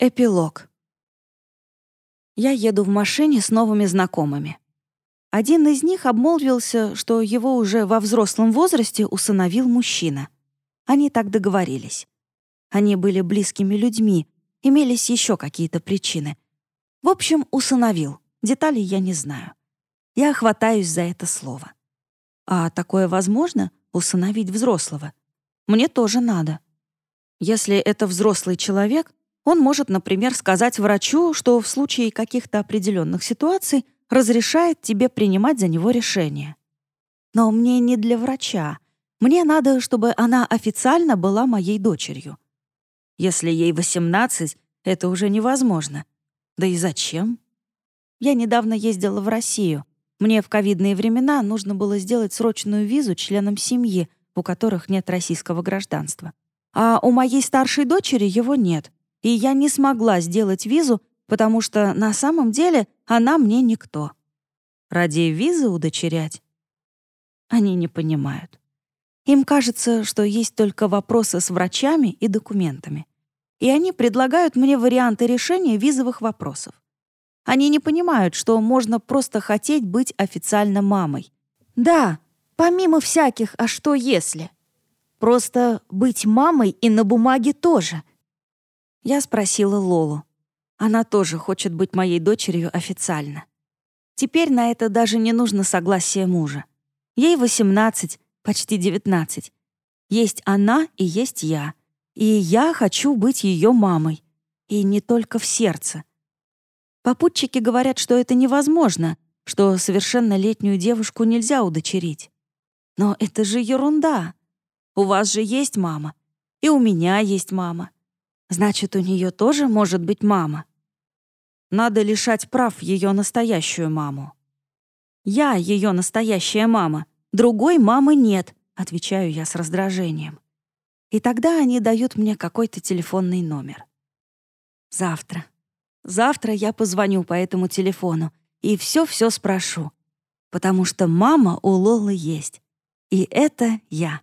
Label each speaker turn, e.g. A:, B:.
A: Эпилог. Я еду в машине с новыми знакомыми. Один из них обмолвился, что его уже во взрослом возрасте усыновил мужчина. Они так договорились. Они были близкими людьми, имелись еще какие-то причины. В общем, усыновил. Деталей я не знаю. Я хватаюсь за это слово. А такое возможно — усыновить взрослого? Мне тоже надо. Если это взрослый человек, он может, например, сказать врачу, что в случае каких-то определенных ситуаций разрешает тебе принимать за него решение. Но мне не для врача. Мне надо, чтобы она официально была моей дочерью. Если ей 18, это уже невозможно. Да и зачем? Я недавно ездила в Россию. Мне в ковидные времена нужно было сделать срочную визу членам семьи, у которых нет российского гражданства. А у моей старшей дочери его нет и я не смогла сделать визу, потому что на самом деле она мне никто. Ради визы удочерять? Они не понимают. Им кажется, что есть только вопросы с врачами и документами. И они предлагают мне варианты решения визовых вопросов. Они не понимают, что можно просто хотеть быть официально мамой. Да, помимо всяких «а что если?». Просто быть мамой и на бумаге тоже — я спросила Лолу. Она тоже хочет быть моей дочерью официально. Теперь на это даже не нужно согласие мужа. Ей 18, почти 19. Есть она и есть я. И я хочу быть ее мамой. И не только в сердце. Попутчики говорят, что это невозможно, что совершеннолетнюю девушку нельзя удочерить. Но это же ерунда. У вас же есть мама. И у меня есть мама. Значит, у нее тоже может быть мама. Надо лишать прав ее настоящую маму. Я ее настоящая мама. Другой мамы нет, отвечаю я с раздражением. И тогда они дают мне какой-то телефонный номер. Завтра. Завтра я позвоню по этому телефону и все-все спрошу. Потому что мама у Лолы есть. И это я.